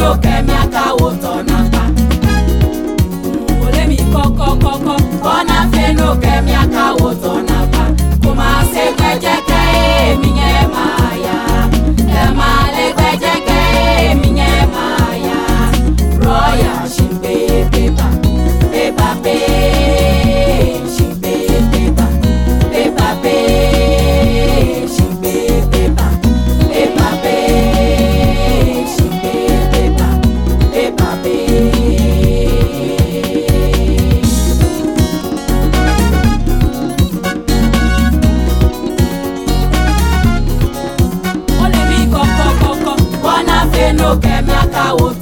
no kẹ́mi akáwò tọ̀nà pa. Olèmi kọ́kọ́kọ́kọ́ kọ́nà fẹ́ no kẹ́mi akáwò tọ̀nà pa. Kò máa ṣe gbẹ́jẹ́kẹ́ èmi yẹn. saúde.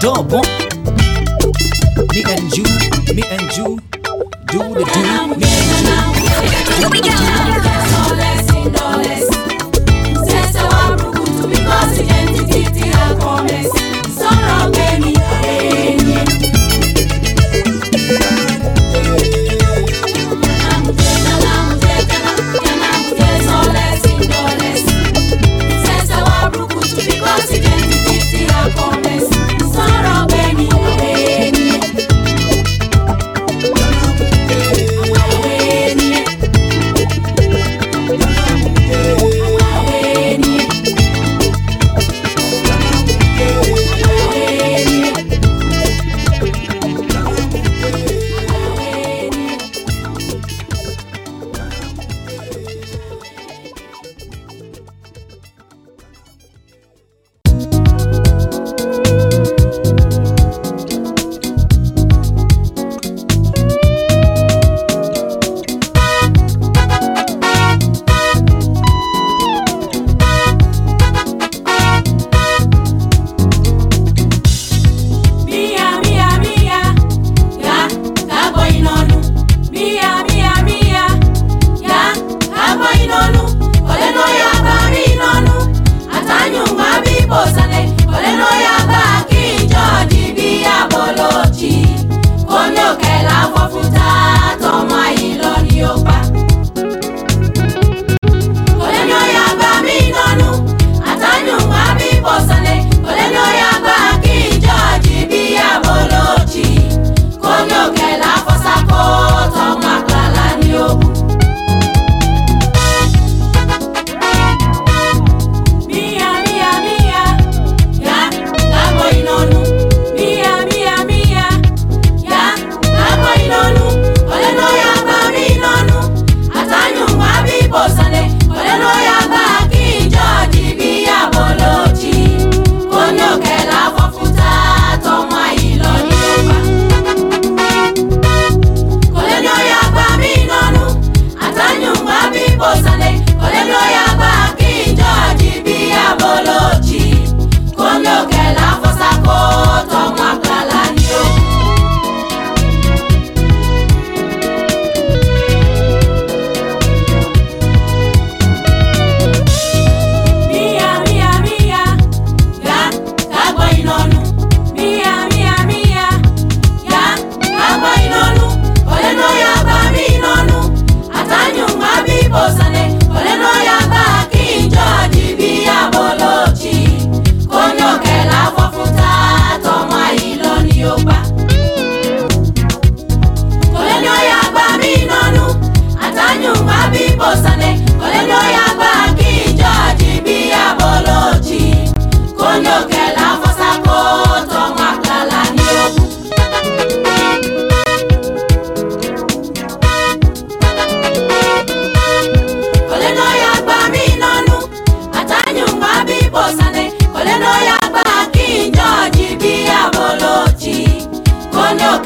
dub, huh? Me and you, me and you, do the do, me and you. Here we go. One up.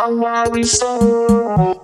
Sekete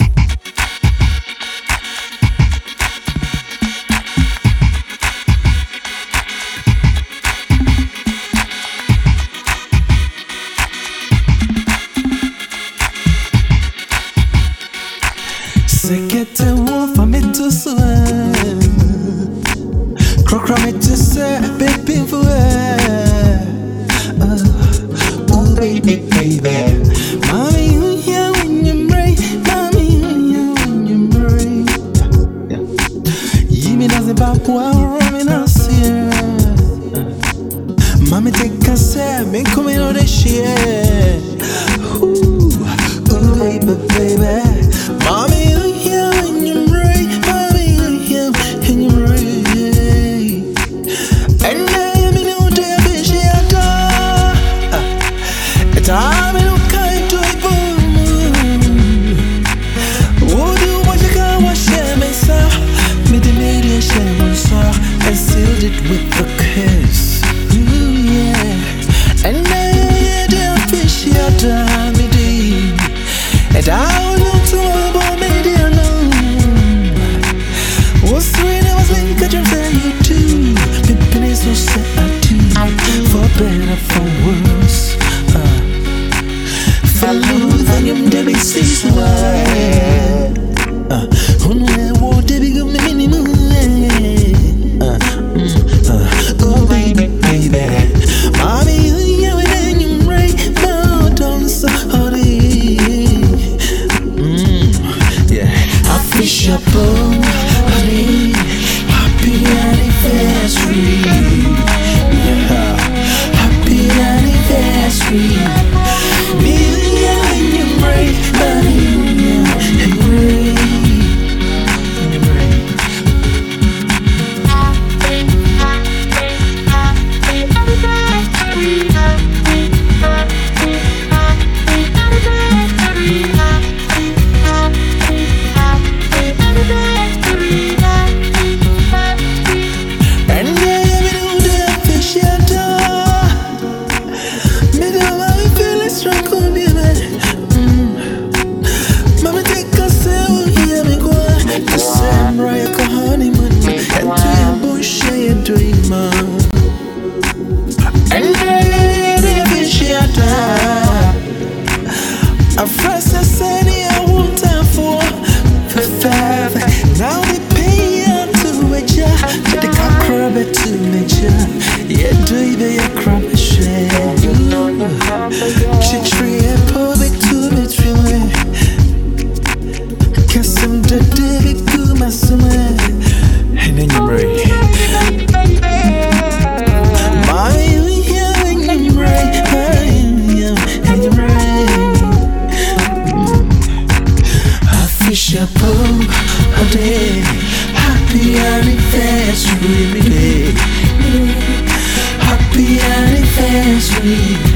anniversary.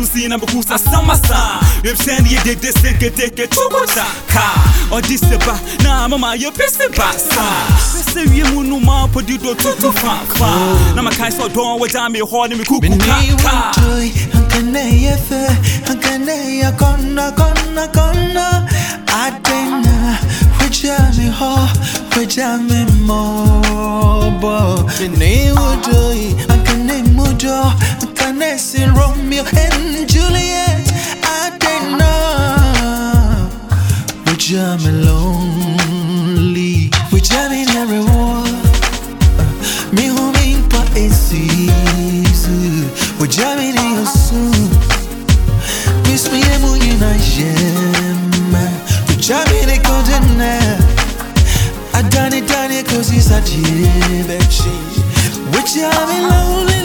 musinga bukusa samasa yebshendiye degde seke teke tukuta ka. Odiseba na mama yepeseba sa. Pese wie mu no ma podi do tutu fa fa. Na makai so don wa jami ho ni mi kuku ka ka. ankana yefe ankana yakona kona kona adena wejami ho wejami mo bo. Ni wudoi ankana mudo madness in Romeo and Juliet. I don't know. We're jamming lonely. We're jamming every war. Me who mean pa We're jamming in your soon. Miss me emu in a gem. We're jamming in golden air. I done it, done it, cause it's a jibet. We're jamming lonely.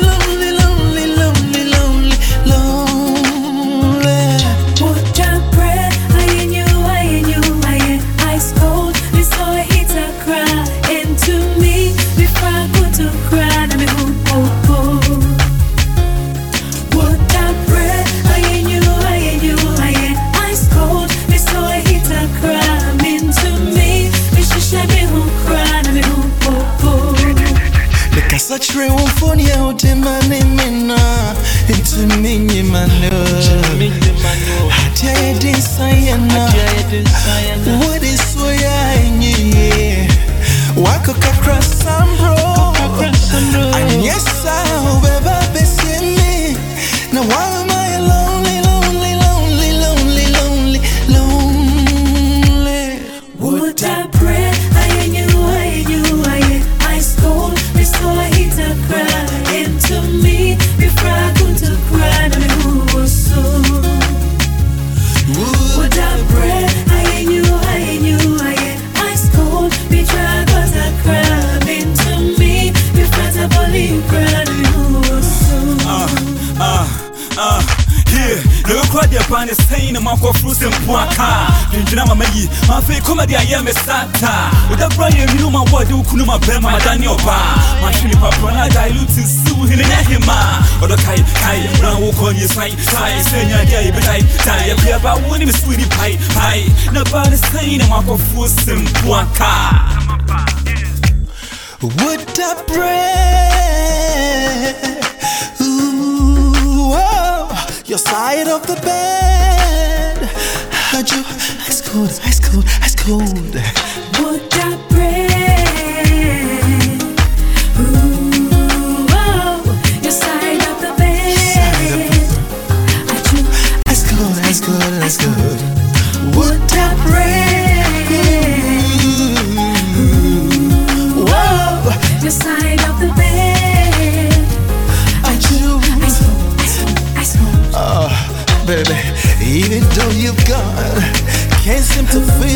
triumfonia utemane mena ntiminyi mano hatya yedinsayana wodisuya enyiye wako kakra sambro anyesa yie na wekura deɛ pa ne sɛn na makɔforo sɛ mpo aka dwendwena mama yi mafei kɔmɛde ayɛ me sata. Wodabra yɛ nwini ma wɔde wo kunu ma bɛrɛ ma madane ɔba mahwe nipa porɔ na dilute si wo hene ne hema ɔdɔ kae kae bra wokɔ nyɛ sae sae sɛ nya deɛ yɛbɛdae dae yɛpia ba wo ne mesuwe ni pae pae na ba ne sɛn na makɔforo sɛ mpo aka Would I pray? Ooh your side of the bed. Had you ice cold, ice cold, ice cold. Would I pray? Ooh, oh, your side of the bed. I choose Ice cold, ice cold, ice cold. would I pray? Whoa, your side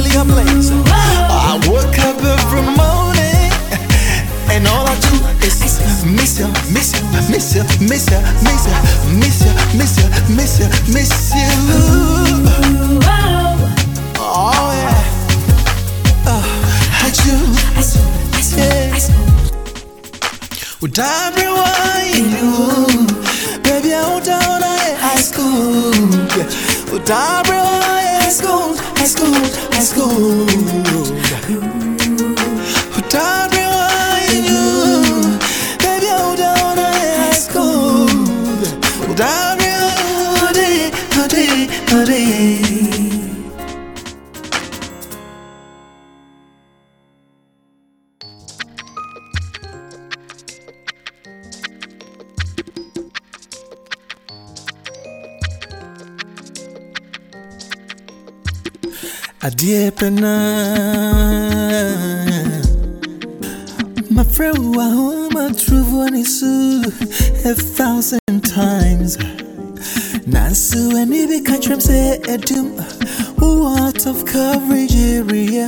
feel your. I wake up every morning, and all I do is miss you, miss you, miss you, miss you, miss you, miss you, miss you, miss you, miss you. Oh yeah. Oh, I do. ice cold, ice cold, ice cold. Would I rewind you? Baby, I hold down high school. Would I Ice cold, ice cold, ice cold. Oh, don't rewind you, baby. Hold on, ice cold. Oh, don't rewind, honey, honey, honey. Diepena Mafre wahuma truvonisu a thousand times Nansu and Ibi Katram say Edum What of coverage area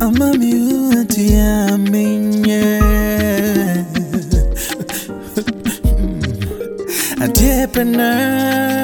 I'm immunity. I'm Diamenye Diepena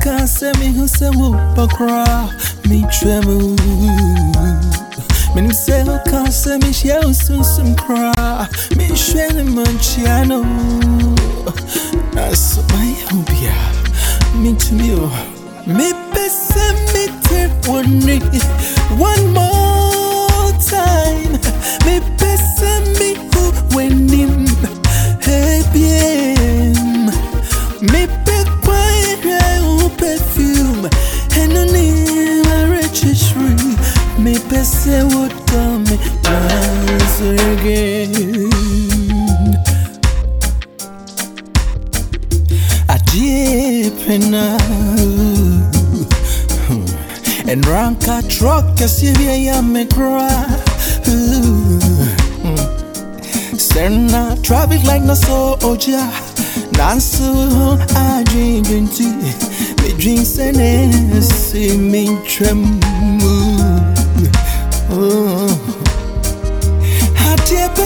him say me who say we bakra, me tremble. Him say we cancer, me share soon some cry, me share the manchiano. That's my hobby, me to me. Me best me take one more time. Me best me who winning, hey. Truck as if I am a cry. Hmm. Serna traffic like no soldier. Nansu, I dream into me dreams and see me tremble. Oh, I dip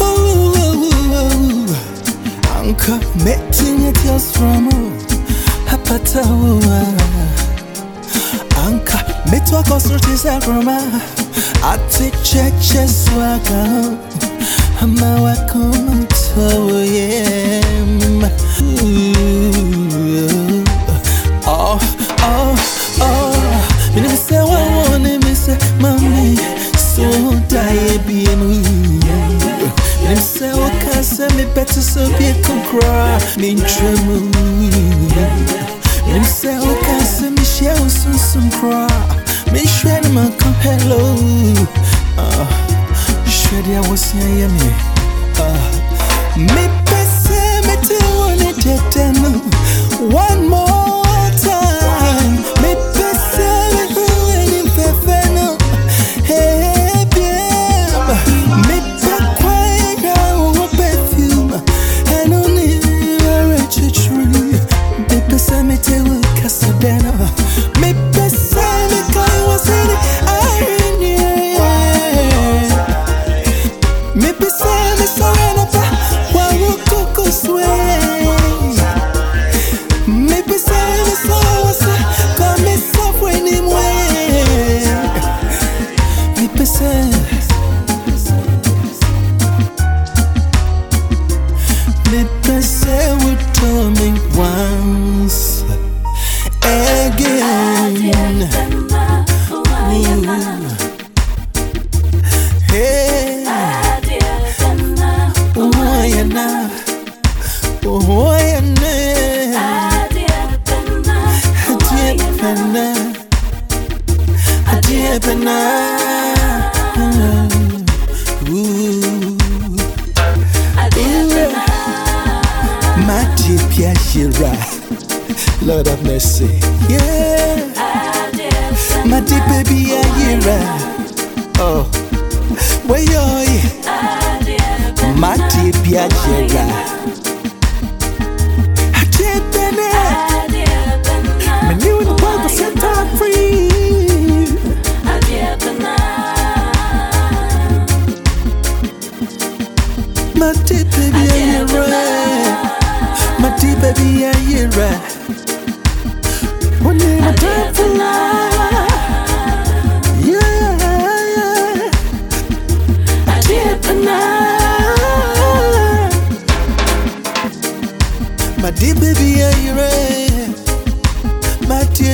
oh. Anka meeting it yours from Apatawa Anka oh. Metwa consulti sagrama Ati cheche swaka Ama wakuma tawo yem Oh, oh, oh. Minim se wa wone mi se mami So die biemu Minim se wa kasa mi better so be a concra Min tremu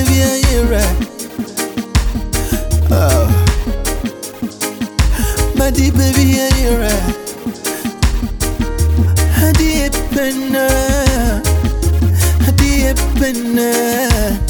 baby, are you right? Oh, my dear baby, are you right? in hep bana, deep in bana.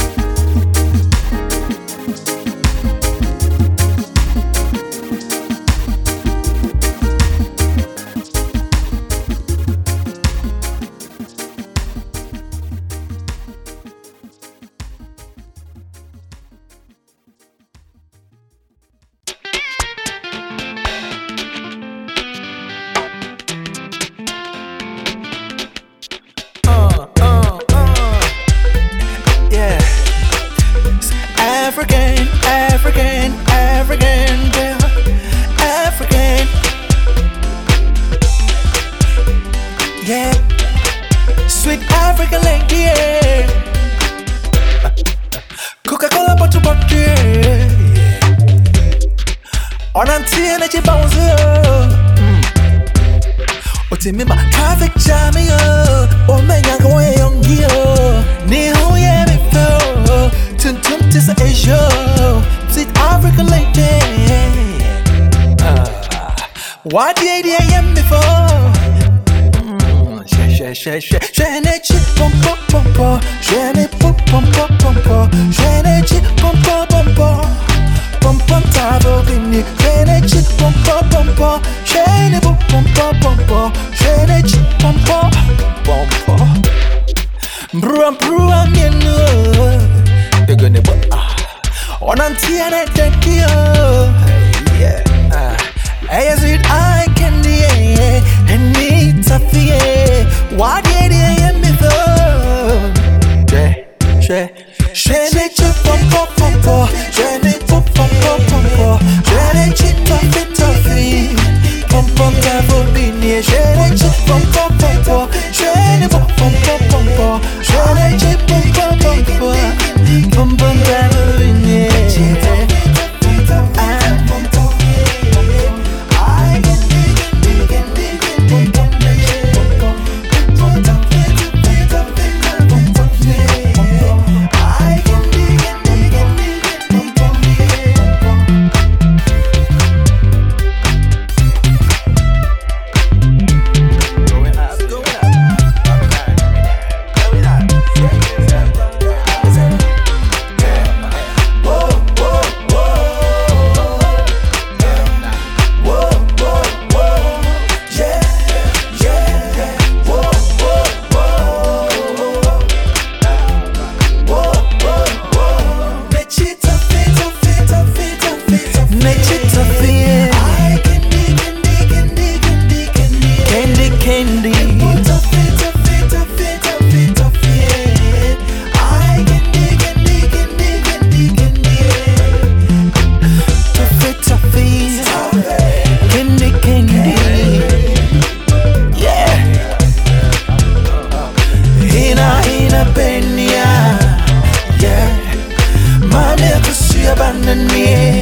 abandon me.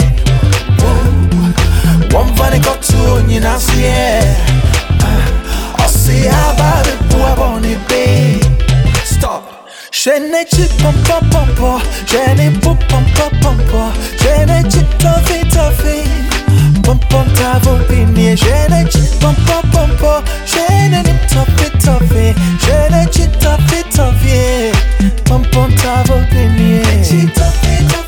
Wamvane kotuo nyina seɛ ɔse aba bɛbua bɔne be. Stop. Hwɛ n'akyi pɔmpɔpɔmpɔ hwɛ ne bo pɔmpɔpɔmpɔ hwɛ n'akyi tɔfetɔfe pɔmpɔntavo binie hwɛ n'akyi pɔmpɔpɔmpɔ hwɛ n'anim tɔfetɔfe hwɛ n'akyi tɔfetɔfe pɔmpɔntavo binie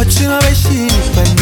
Açına beşik ben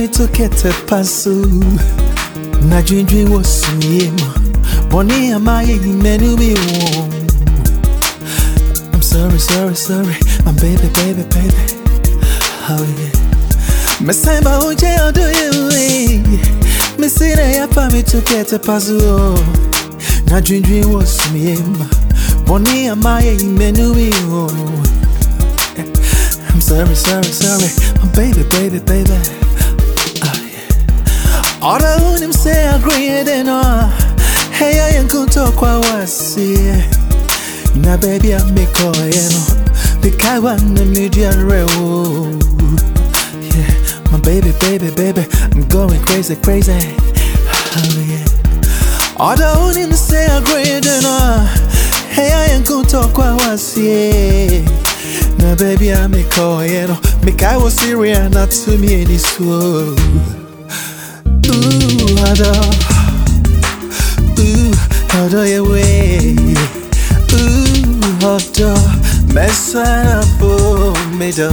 little pasu na dwindwi wɔ sumie mu bɔne ama I'm sorry, sorry, sorry, my baby, baby, baby. Oh yeah. Me say ba oje odo ye, me say na ya me to get a. Oh. Na dwindwi wɔ sumie ama yɛ yimanu mi wɔ. I'm sorry, sorry, sorry, my baby, baby, baby. Ona unimse agreedeno heyo yenkutokwa wasi na bebi amiko yeno bikawa nemlijia rewo yeah. My baby, baby, baby, I'm going crazy, crazy oh, yeah. Oda unimse agreedeno heyo yenkutokwa wasi na baby amiko yeno mikawa siria na tumi enisu oh. Ooh, hada. Ooh, hada ye we. Ooh, hada. Mesana po meda.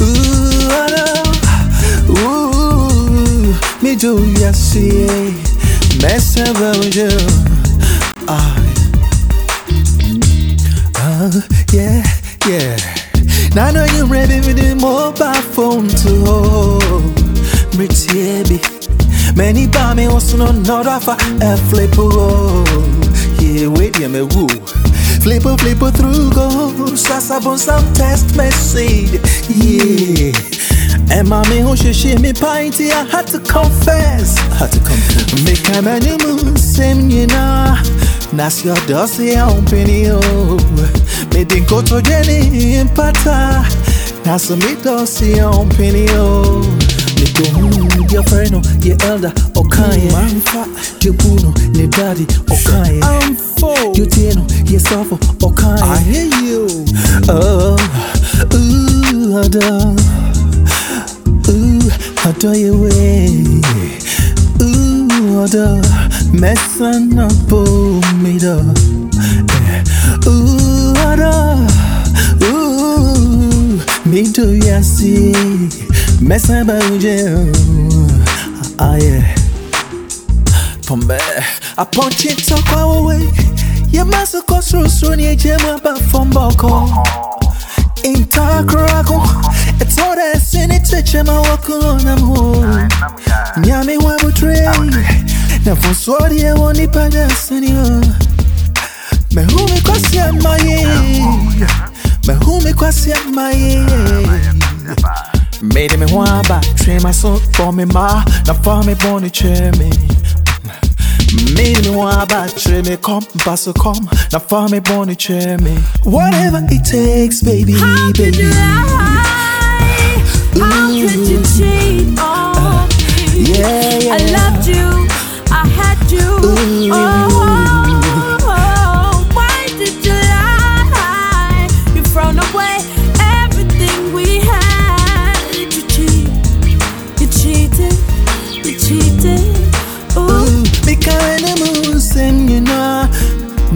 Ooh, hada. Ooh, me do yasi. Mesa bojo. Ah. Uh, yeah, yeah. Now I know you're ready with the mobile phone to hold. mritiebi mani ba me wo so no nɔdɔ afa ɛflipo oh, oh. ye wedeɛ mawu Flipo, flipo oh, through go. Sasa bon sam test message Yeah. And mommy who she she me pinty I had to confess. I had to confess. Me come and you moon same you know. Nas your dosi on penny oh. Me din koto jenny in pata. Nas me dosi on penny oh. ne dohunu mu deɛ fɛre no yɛ elda ɔkaeɛ deɛ bu no ne dade ɔkaeɛ deɛ tie no yɛ safo ɔkaeɛ Oh, ooh, ada, ooh, ada your way. Ooh, ada, messing up, oh, me da. Eh, ooh, ada, ooh, me do ya see messing about you. Ah, yeah. Pombe, a punch it so far away. Your muscle costs through soon, your gem about from Boko. In Takrago, it's all that sin, it's a gem I walk on. I'm home. Yami Wabu Train. Now for Sword, you won't need pagas anymore. Mehumi Kwasia Maye. Mehumi Kwasia Maye. Me who me kwasi amaye. Made me want back, train my soul for me ma, now for me born chair me. Made me want back, train me come, pass come, now for me born chair me. Whatever it takes, baby, How could you lie? How mm. could you cheat on me? Yeah, yeah. I loved you, I had you. Oh,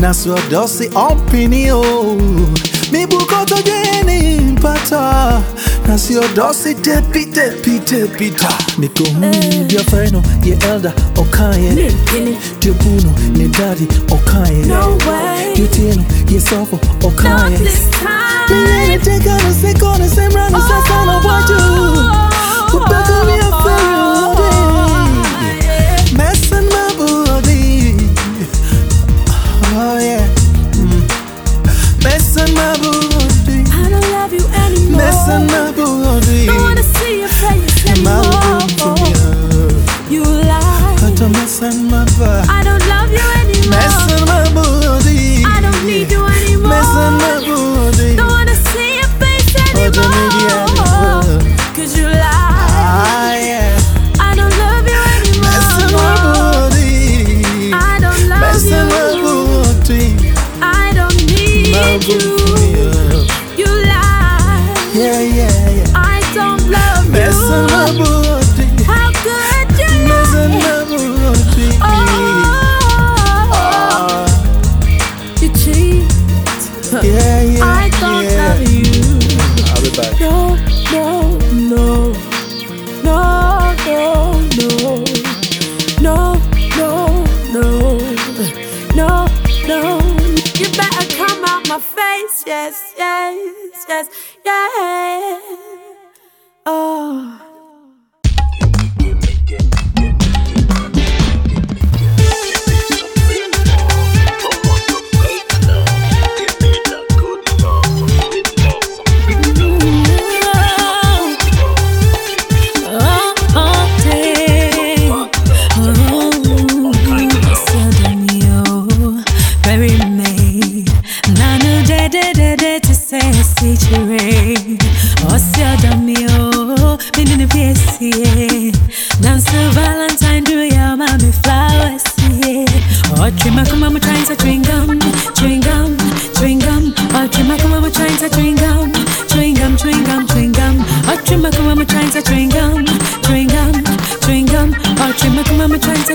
na suadosi opinio mibuko tojeni mpata. Na suadosi tepitepitepita nikomuibia feno oh, ye elda okaye oh, tiobuno ne dadi okaye oh, yotino ye sofo okaye leletekano sekone semrano sasana waju upekomia feno Messing my body. Don't wanna see your face anymore. You lie. Got to messing my body. I don't love you anymore. Messing my body. I don't need you anymore. Messing my body. Don't wanna see your face Got to make it anymore. Cause you lie. I don't love you yeah. Oh. Chichire, Ossia Damio, Minin Piesie, Dance Valentine, do your mammy flowers, yeah. Or Trimakumama trying to chewing gum, chewing gum, chewing gum, or Trimakumama trying to chewing gum, chewing gum, chewing gum, chewing gum, or Trimakumama trying to chewing gum, chewing gum, chewing gum, or Trimakumama trying to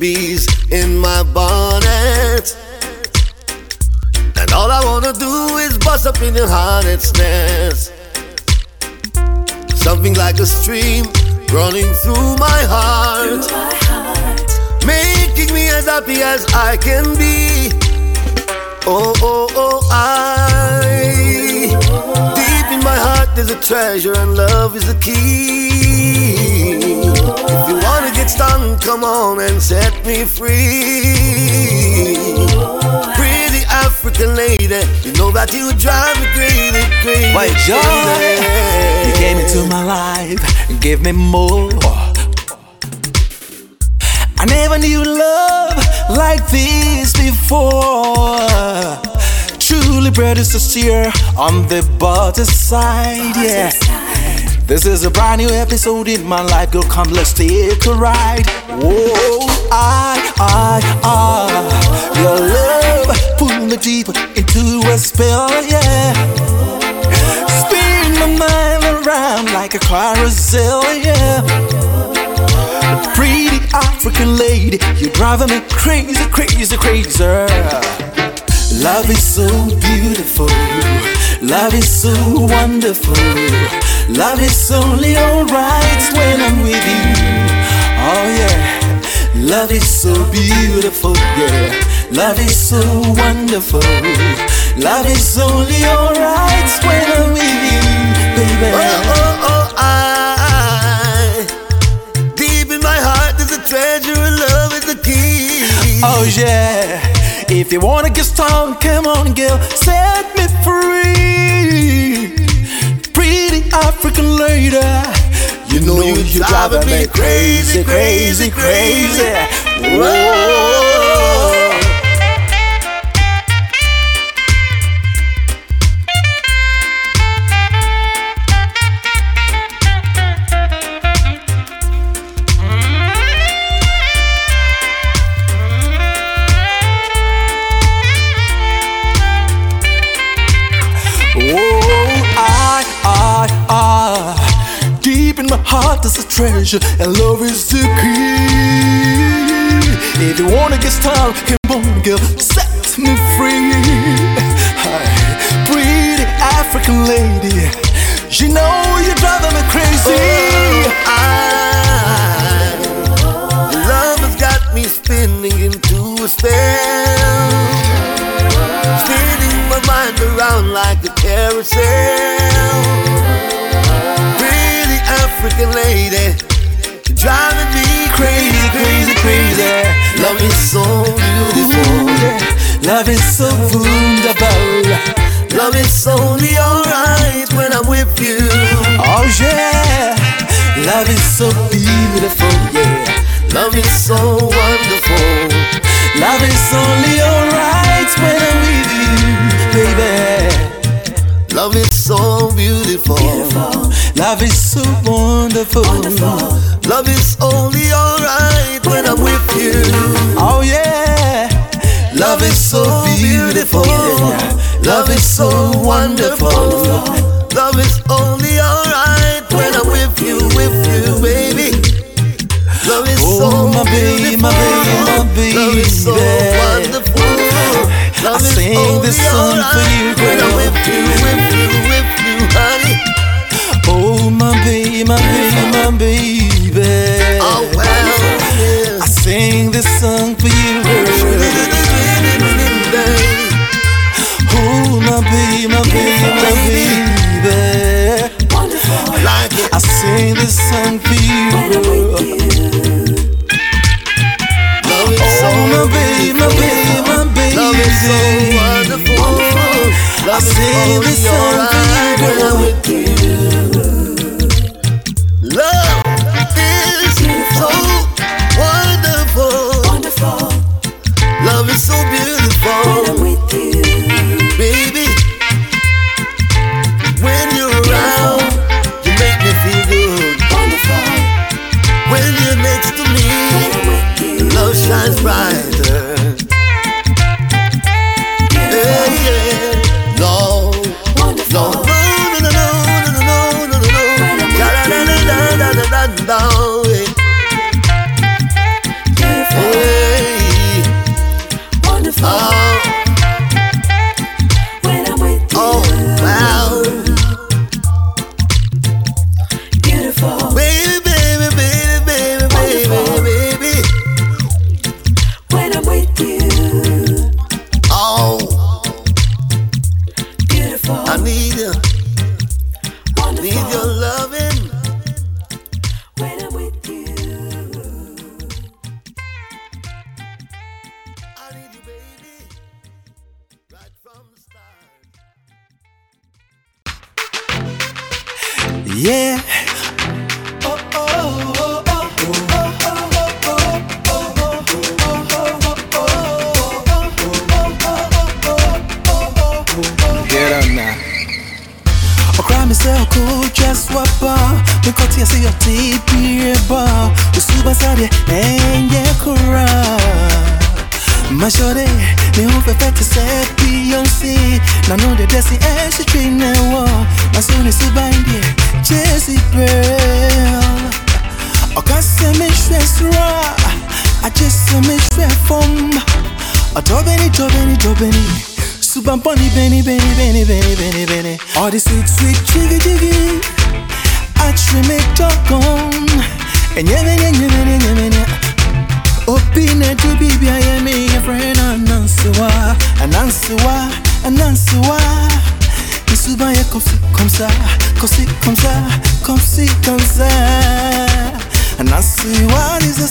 bees in my bonnet. And all I wanna do is bust up in your hornet's nest. Something like a stream running through my heart, making me as happy as I can be. Oh, oh, oh, I. Deep in my heart, there's a treasure, and love is the key. If you wanna get stung, come on and set me free. Pretty African lady, you know that you drive me crazy, crazy. Why, joy, you came into my life and gave me more. I never knew love like this before. Truly bred is sincere on the butter side, yeah. This is a brand new episode in my life, girl. Come, let's take a ride. Whoa, I, I, I, your love pull me deeper into a spell, yeah. Spin my mind around like a carousel, yeah. Pretty African lady, you're driving me crazy, crazy, crazy. Love is so beautiful. Love is so wonderful. Love is only alright when I'm with you. Oh yeah. Love is so beautiful, yeah. Love is so wonderful. Love is only alright when I'm with you, baby. Oh, oh, oh, I. Deep in my heart, there's a treasure, and love is the key. Oh yeah. If you wanna get stung, come on, girl, set me free. African lady, you know you, you driving me crazy, crazy, crazy. Whoa. Heart, is a treasure, and love is the key. If you wanna get started, come on, girl, set me free. Hi, pretty African lady, you know you're driving me crazy. Oh, I, love has got me spinning into a spell, spinning my mind around like a carousel. African lady, you're driving me crazy, crazy, crazy. Love is so beautiful. Love is so wonderful. Love is only alright when I'm with you. Oh yeah, love is so beautiful, yeah. Love is so wonderful. Love is only alright when I'm with you, baby. Love is so beautiful. Love is so wonderful. Love is only alright when I'm with you. Oh yeah, love is so beautiful. Love is so wonderful. Love is only alright when I'm with you, with you, baby. Love is oh, so Oh my baby, my baby, my baby. Love is so wonderful. Love I is sing only this song for you, when I'm girl. with you, with you, with you, baby, my baby, my baby. Oh well, I sing this song for you. Oh my baby, my baby, my baby. like. I sing this song for you, girl. Love is so Oh my baby, my baby, my baby. Love is so wonderful. I sing this song for you, girl.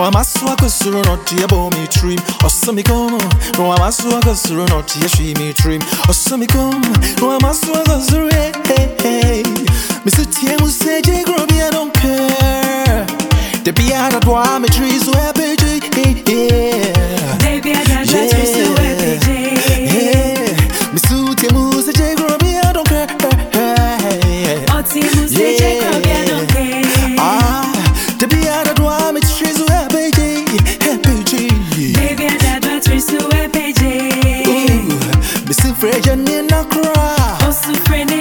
No amasua kusuru noti tia bo mi trim Osumi komo No amasua kusuru noti tia shi mi trim Osumi komo eh, eh, eh. No amasua kusuru hey hey hey Mr. Tia museje grobi I don't care The biada dwa me trees webe yeah Baby I got yeah.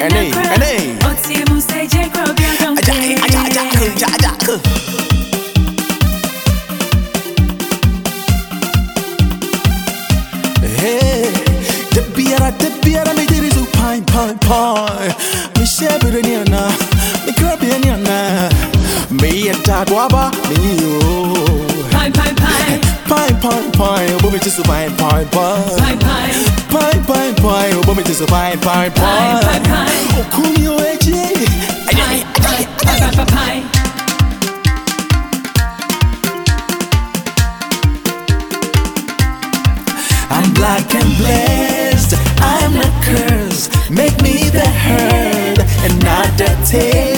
Any, any. Aja, aja, aja, aja, aja, aja. biara te biara mi diri zu pine pine pine mi shebire ni ana mi krabi ni ana mi eta guaba mi pie, pie, oh, baby, just just a pie, pie, pie. Oh, cool, you, I'm black and blessed, I'm not cursed. Make me the herd and not the tail.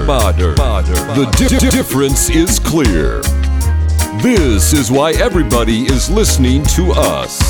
Modern. Modern. modern. The di- di- difference is clear. This is why everybody is listening to us.